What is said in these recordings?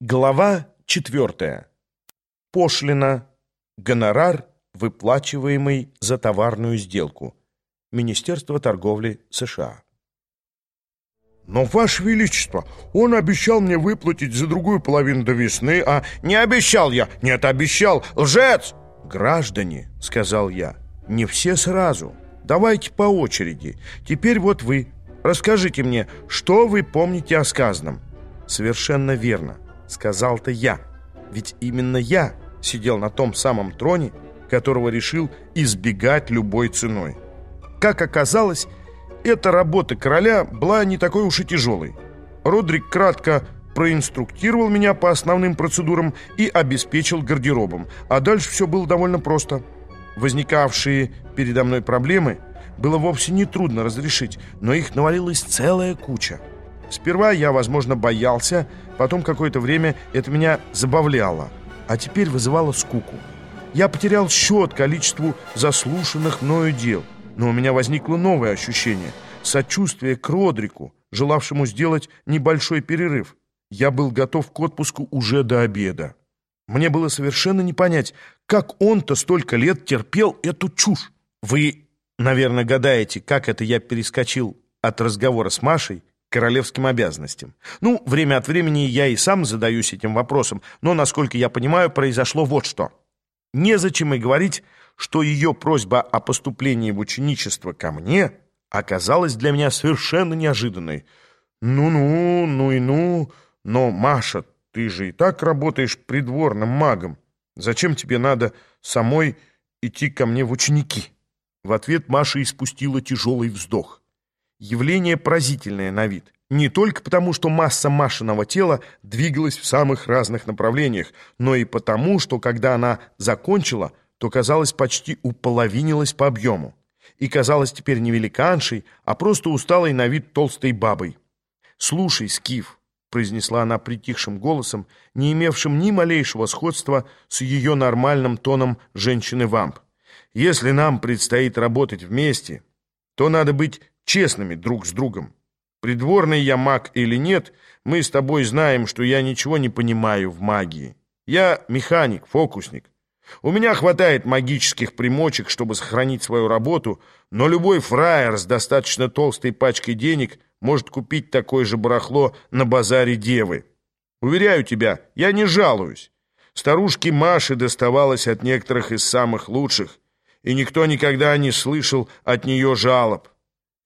Глава четвертая. Пошлина. Гонорар, выплачиваемый за товарную сделку. Министерство торговли США. Но, Ваше Величество, он обещал мне выплатить за другую половину до весны, а... Не обещал я! Нет, обещал! Лжец! Граждане, сказал я, не все сразу. Давайте по очереди. Теперь вот вы. Расскажите мне, что вы помните о сказанном? Совершенно верно. Сказал-то я. Ведь именно я сидел на том самом троне, которого решил избегать любой ценой. Как оказалось, эта работа короля была не такой уж и тяжелой. Родрик кратко проинструктировал меня по основным процедурам и обеспечил гардеробом, а дальше все было довольно просто. Возникавшие передо мной проблемы было вовсе не трудно разрешить, но их навалилась целая куча. Сперва я, возможно, боялся, потом какое-то время это меня забавляло, а теперь вызывало скуку. Я потерял счет количеству заслушанных мною дел, но у меня возникло новое ощущение – сочувствие к Родрику, желавшему сделать небольшой перерыв. Я был готов к отпуску уже до обеда. Мне было совершенно не понять, как он-то столько лет терпел эту чушь. Вы, наверное, гадаете, как это я перескочил от разговора с Машей королевским обязанностям. Ну, время от времени я и сам задаюсь этим вопросом, но, насколько я понимаю, произошло вот что. Незачем и говорить, что ее просьба о поступлении в ученичество ко мне оказалась для меня совершенно неожиданной. «Ну-ну, ну и ну, но, Маша, ты же и так работаешь придворным магом. Зачем тебе надо самой идти ко мне в ученики?» В ответ Маша испустила тяжелый вздох. Явление поразительное на вид. Не только потому, что масса Машиного тела двигалась в самых разных направлениях, но и потому, что когда она закончила, то, казалось, почти уполовинилась по объему. И казалась теперь не великаншей, а просто усталой на вид толстой бабой. «Слушай, Скиф», — произнесла она притихшим голосом, не имевшим ни малейшего сходства с ее нормальным тоном женщины-вамп. «Если нам предстоит работать вместе, то надо быть честными друг с другом. Придворный я маг или нет, мы с тобой знаем, что я ничего не понимаю в магии. Я механик, фокусник. У меня хватает магических примочек, чтобы сохранить свою работу, но любой фраер с достаточно толстой пачкой денег может купить такое же барахло на базаре девы. Уверяю тебя, я не жалуюсь. Старушке Маше доставалось от некоторых из самых лучших, и никто никогда не слышал от нее жалоб.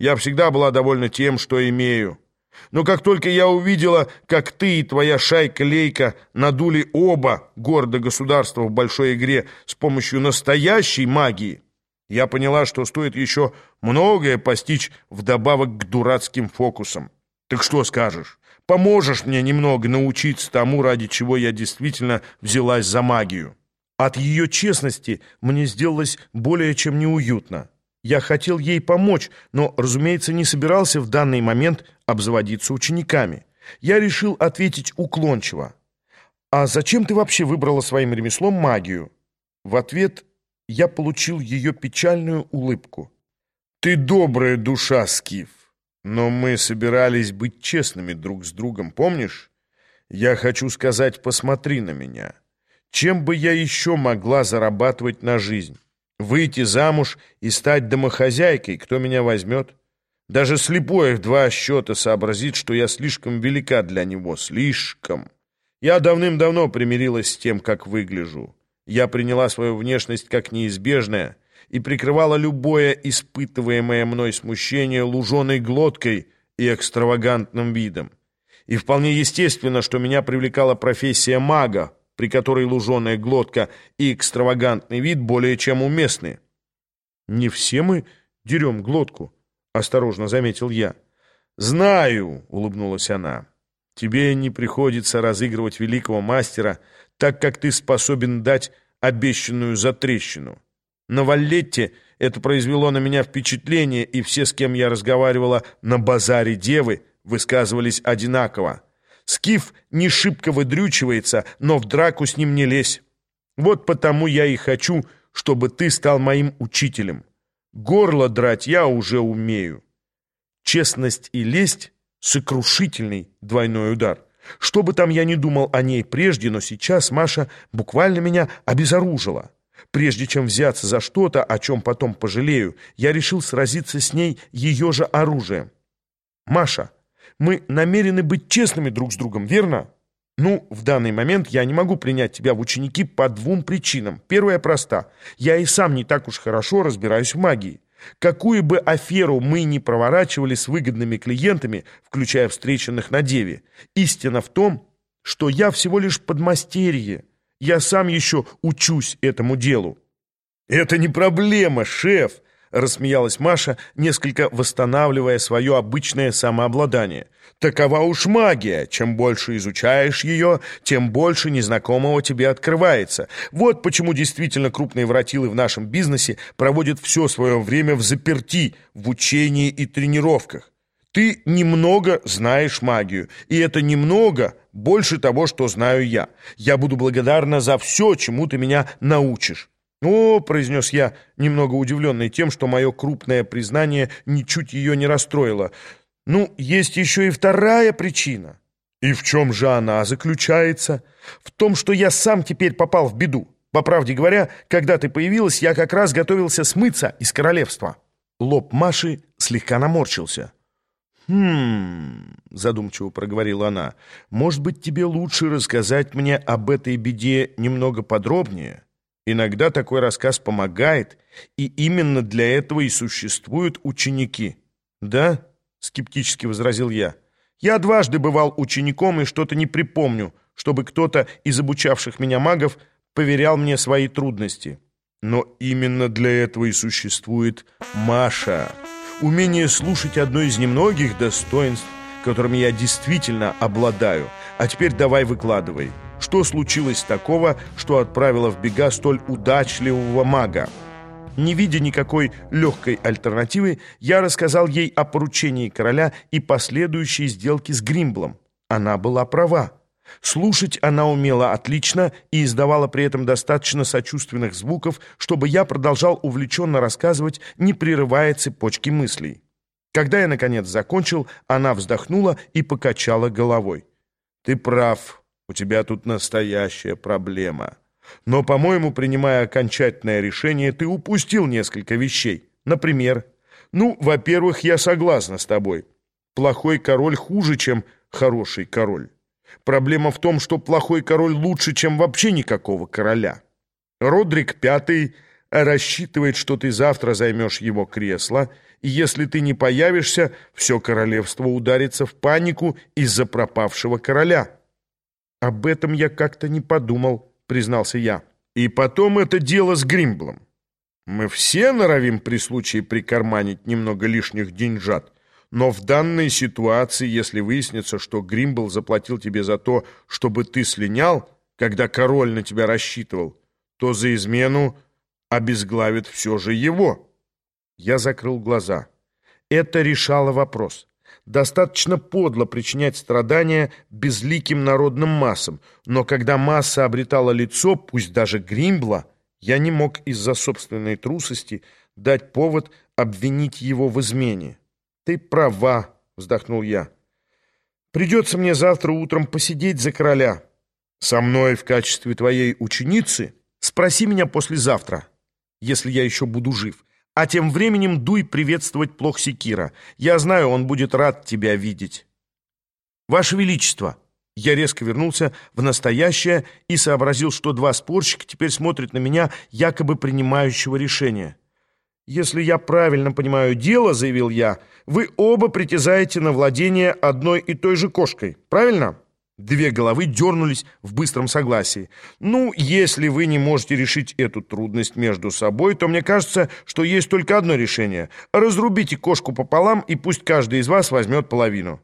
Я всегда была довольна тем, что имею. Но как только я увидела, как ты и твоя шайка-лейка надули оба города государства в большой игре с помощью настоящей магии, я поняла, что стоит еще многое постичь вдобавок к дурацким фокусам. Так что скажешь? Поможешь мне немного научиться тому, ради чего я действительно взялась за магию? От ее честности мне сделалось более чем неуютно. Я хотел ей помочь, но, разумеется, не собирался в данный момент обзаводиться учениками. Я решил ответить уклончиво. «А зачем ты вообще выбрала своим ремеслом магию?» В ответ я получил ее печальную улыбку. «Ты добрая душа, Скиф, но мы собирались быть честными друг с другом, помнишь? Я хочу сказать, посмотри на меня. Чем бы я еще могла зарабатывать на жизнь?» Выйти замуж и стать домохозяйкой, кто меня возьмет? Даже слепой в два счета сообразит, что я слишком велика для него, слишком. Я давным-давно примирилась с тем, как выгляжу. Я приняла свою внешность как неизбежное и прикрывала любое испытываемое мной смущение луженой глоткой и экстравагантным видом. И вполне естественно, что меня привлекала профессия мага, при которой луженая глотка и экстравагантный вид более чем уместны. «Не все мы дерем глотку», — осторожно заметил я. «Знаю», — улыбнулась она. «Тебе не приходится разыгрывать великого мастера, так как ты способен дать обещанную затрещину. На Валлетте это произвело на меня впечатление, и все, с кем я разговаривала на базаре девы, высказывались одинаково. Скиф не шибко выдрючивается, но в драку с ним не лезь. Вот потому я и хочу, чтобы ты стал моим учителем. Горло драть я уже умею. Честность и лесть — сокрушительный двойной удар. Что бы там я ни думал о ней прежде, но сейчас Маша буквально меня обезоружила. Прежде чем взяться за что-то, о чем потом пожалею, я решил сразиться с ней ее же оружием. «Маша, мы намерены быть честными друг с другом, верно?» «Ну, в данный момент я не могу принять тебя в ученики по двум причинам. Первая проста. Я и сам не так уж хорошо разбираюсь в магии. Какую бы аферу мы ни проворачивали с выгодными клиентами, включая встреченных на Деве, истина в том, что я всего лишь подмастерье. Я сам еще учусь этому делу. «Это не проблема, шеф!» Рассмеялась Маша, несколько восстанавливая свое обычное самообладание. «Такова уж магия. Чем больше изучаешь ее, тем больше незнакомого тебе открывается. Вот почему действительно крупные воротилы в нашем бизнесе проводят все свое время в заперти, в учении и тренировках. Ты немного знаешь магию, и это немного больше того, что знаю я. Я буду благодарна за все, чему ты меня научишь. «О», — произнес я, немного удивленный тем, что мое крупное признание ничуть ее не расстроило. «Ну, есть еще и вторая причина». «И в чем же она заключается?» «В том, что я сам теперь попал в беду. По правде говоря, когда ты появилась, я как раз готовился смыться из королевства». Лоб Маши слегка наморщился. «Хм...» — задумчиво проговорила она. «Может быть, тебе лучше рассказать мне об этой беде немного подробнее?» Иногда такой рассказ помогает, и именно для этого и существуют ученики. «Да?» — скептически возразил я. «Я дважды бывал учеником и что-то не припомню, чтобы кто-то из обучавших меня магов поверял мне свои трудности. Но именно для этого и существует Маша. Умение слушать одно из немногих достоинств, которыми я действительно обладаю. А теперь давай выкладывай». Что случилось такого, что отправило в бега столь удачливого мага? Не видя никакой легкой альтернативы, я рассказал ей о поручении короля и последующей сделке с Гримблом. Она была права. Слушать она умела отлично и издавала при этом достаточно сочувственных звуков, чтобы я продолжал увлеченно рассказывать, не прерывая цепочки мыслей. Когда я, наконец, закончил, она вздохнула и покачала головой. «Ты прав», у тебя тут настоящая проблема. Но, по-моему, принимая окончательное решение, ты упустил несколько вещей. Например, ну, во-первых, я согласна с тобой. Плохой король хуже, чем хороший король. Проблема в том, что плохой король лучше, чем вообще никакого короля. Родрик Пятый рассчитывает, что ты завтра займешь его кресло, и если ты не появишься, все королевство ударится в панику из-за пропавшего короля». «Об этом я как-то не подумал», — признался я. «И потом это дело с Гримблом. Мы все норовим при случае прикарманить немного лишних деньжат, но в данной ситуации, если выяснится, что Гримбл заплатил тебе за то, чтобы ты слинял, когда король на тебя рассчитывал, то за измену обезглавит все же его». Я закрыл глаза. Это решало вопрос. Достаточно подло причинять страдания безликим народным массам, но когда масса обретала лицо, пусть даже Гримбла, я не мог из-за собственной трусости дать повод обвинить его в измене. «Ты права», — вздохнул я. «Придется мне завтра утром посидеть за короля. Со мной в качестве твоей ученицы? Спроси меня послезавтра, если я еще буду жив». А тем временем дуй приветствовать Плохсикира. Я знаю, он будет рад тебя видеть. Ваше Величество!» Я резко вернулся в настоящее и сообразил, что два спорщика теперь смотрят на меня, якобы принимающего решение. «Если я правильно понимаю дело, — заявил я, — вы оба притязаете на владение одной и той же кошкой, правильно?» Две головы дернулись в быстром согласии. «Ну, если вы не можете решить эту трудность между собой, то мне кажется, что есть только одно решение. Разрубите кошку пополам, и пусть каждый из вас возьмет половину».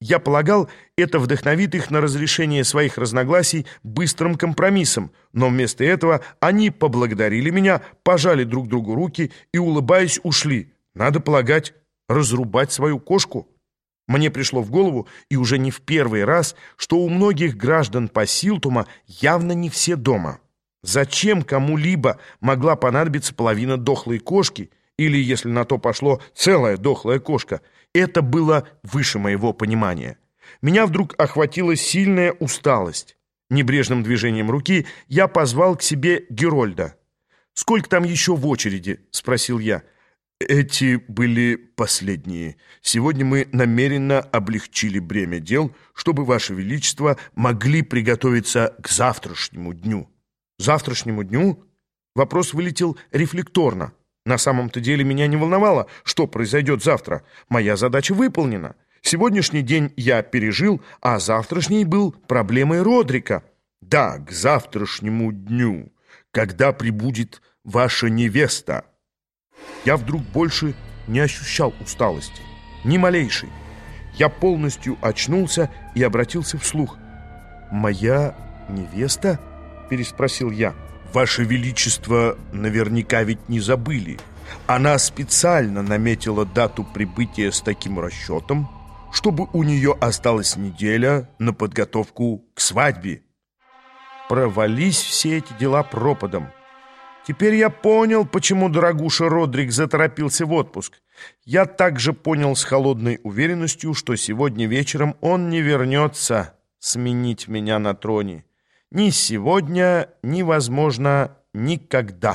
Я полагал, это вдохновит их на разрешение своих разногласий быстрым компромиссом, но вместо этого они поблагодарили меня, пожали друг другу руки и, улыбаясь, ушли. Надо полагать, разрубать свою кошку. Мне пришло в голову, и уже не в первый раз, что у многих граждан Пасилтума явно не все дома. Зачем кому-либо могла понадобиться половина дохлой кошки, или, если на то пошло, целая дохлая кошка? Это было выше моего понимания. Меня вдруг охватила сильная усталость. Небрежным движением руки я позвал к себе Герольда. «Сколько там еще в очереди?» — спросил я. Эти были последние. Сегодня мы намеренно облегчили бремя дел, чтобы, Ваше Величество, могли приготовиться к завтрашнему дню. Завтрашнему дню? Вопрос вылетел рефлекторно. На самом-то деле меня не волновало, что произойдет завтра. Моя задача выполнена. Сегодняшний день я пережил, а завтрашний был проблемой Родрика. Да, к завтрашнему дню, когда прибудет ваша невеста. Я вдруг больше не ощущал усталости, ни малейшей. Я полностью очнулся и обратился вслух. «Моя невеста?» — переспросил я. «Ваше Величество наверняка ведь не забыли. Она специально наметила дату прибытия с таким расчетом, чтобы у нее осталась неделя на подготовку к свадьбе». Провались все эти дела пропадом. Теперь я понял, почему дорогуша Родрик заторопился в отпуск. Я также понял с холодной уверенностью, что сегодня вечером он не вернется сменить меня на троне. Ни сегодня, ни, возможно, никогда.